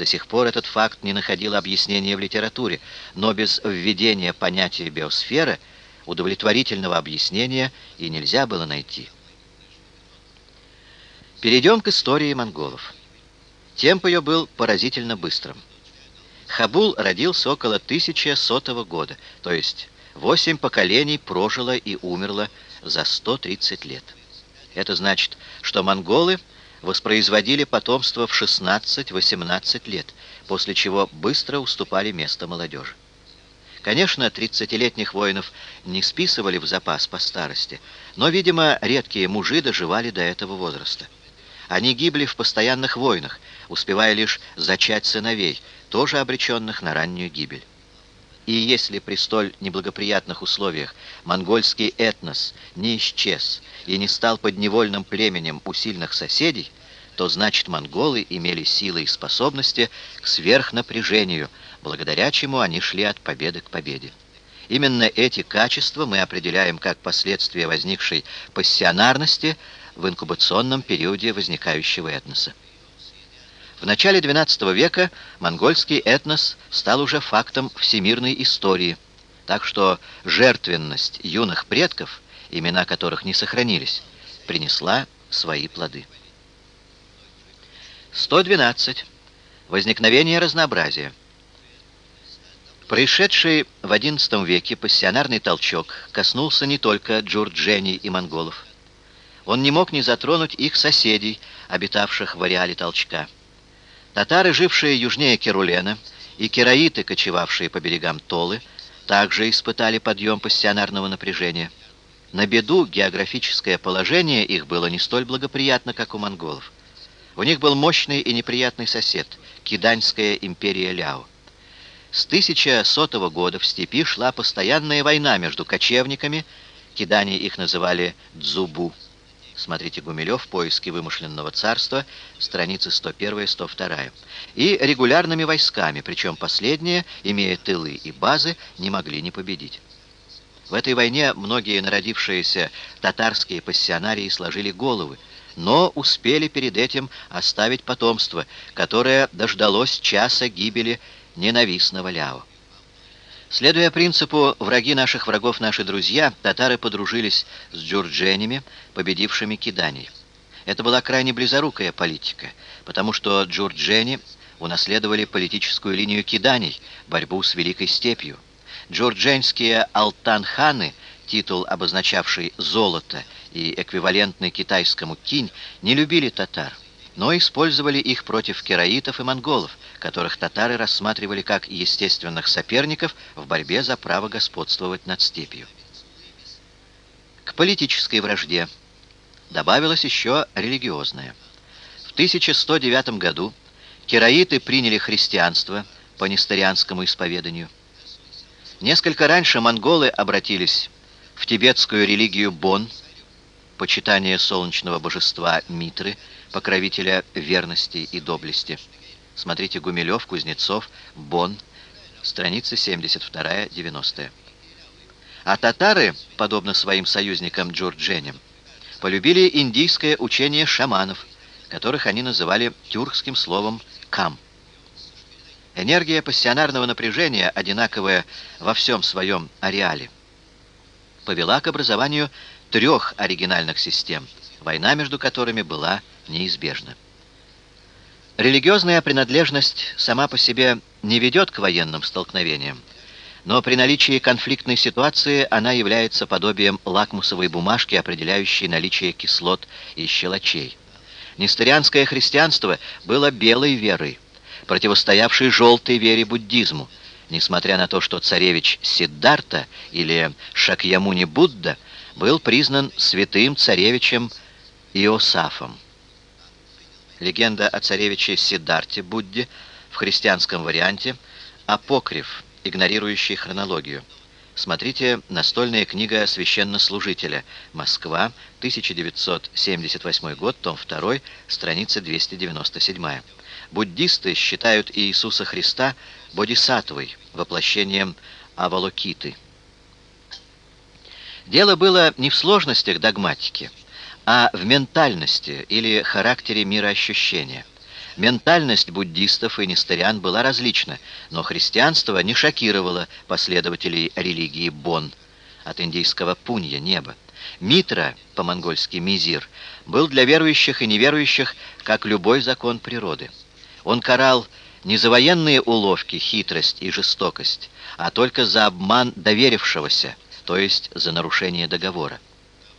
До сих пор этот факт не находил объяснения в литературе, но без введения понятия биосферы удовлетворительного объяснения и нельзя было найти. Перейдем к истории монголов. Темп ее был поразительно быстрым. Хабул родился около 1100 года, то есть восемь поколений прожило и умерло за 130 лет. Это значит, что монголы воспроизводили потомство в 16-18 лет, после чего быстро уступали место молодежи. Конечно, 30-летних воинов не списывали в запас по старости, но, видимо, редкие мужи доживали до этого возраста. Они гибли в постоянных войнах, успевая лишь зачать сыновей, тоже обреченных на раннюю гибель. И если при столь неблагоприятных условиях монгольский этнос не исчез и не стал подневольным племенем у сильных соседей, то значит монголы имели силы и способности к сверхнапряжению, благодаря чему они шли от победы к победе. Именно эти качества мы определяем как последствия возникшей пассионарности в инкубационном периоде возникающего этноса. В начале XII века монгольский этнос стал уже фактом всемирной истории, так что жертвенность юных предков, имена которых не сохранились, принесла свои плоды. 112. Возникновение разнообразия. Пришедший в XI веке пассионарный толчок коснулся не только джурджени и монголов. Он не мог не затронуть их соседей, обитавших в ареале толчка. Татары, жившие южнее Керулена, и кераиты, кочевавшие по берегам Толы, также испытали подъем пассионарного напряжения. На беду географическое положение их было не столь благоприятно, как у монголов. У них был мощный и неприятный сосед – Киданьская империя Ляо. С 1100 года в степи шла постоянная война между кочевниками, кидане их называли «дзубу», Смотрите Гумилев «Поиски вымышленного царства», страницы 101-102. И регулярными войсками, причем последние, имея тылы и базы, не могли не победить. В этой войне многие народившиеся татарские пассионарии сложили головы, но успели перед этим оставить потомство, которое дождалось часа гибели ненавистного Ляо. Следуя принципу «враги наших врагов наши друзья», татары подружились с джурдженями, победившими киданий. Это была крайне близорукая политика, потому что джурджени унаследовали политическую линию киданий, борьбу с Великой Степью. Джурдженские алтанханы, титул, обозначавший «золото» и эквивалентный китайскому «кинь», не любили татар но использовали их против кераитов и монголов, которых татары рассматривали как естественных соперников в борьбе за право господствовать над степью. К политической вражде добавилась еще религиозная. В 1109 году кераиты приняли христианство по несторианскому исповеданию. Несколько раньше монголы обратились в тибетскую религию Бон, почитание солнечного божества Митры, покровителя верности и доблести. Смотрите Гумилев, Кузнецов, Бон, страницы 72-90. А татары, подобно своим союзникам Джурдженям, полюбили индийское учение шаманов, которых они называли тюркским словом «кам». Энергия пассионарного напряжения, одинаковая во всем своем ареале, повела к образованию трех оригинальных систем, война между которыми была неизбежна. Религиозная принадлежность сама по себе не ведет к военным столкновениям, но при наличии конфликтной ситуации она является подобием лакмусовой бумажки, определяющей наличие кислот и щелочей. Несторианское христианство было белой верой, противостоявшей желтой вере буддизму, несмотря на то, что царевич Сиддарта или Шакьямуни Будда был признан святым царевичем Иосафом. Легенда о царевиче Сиддарте Будде в христианском варианте апокриф, игнорирующий хронологию. Смотрите «Настольная книга священнослужителя. Москва, 1978 год, том 2, страница 297». Буддисты считают Иисуса Христа бодисаттвой, воплощением Авалокиты. Дело было не в сложностях догматики, а в ментальности или характере мироощущения. Ментальность буддистов и нестырян была различна, но христианство не шокировало последователей религии Бон, от индийского пунья, небо. Митра, по-монгольски мизир, был для верующих и неверующих, как любой закон природы. Он карал не за военные уловки, хитрость и жестокость, а только за обман доверившегося, то есть за нарушение договора.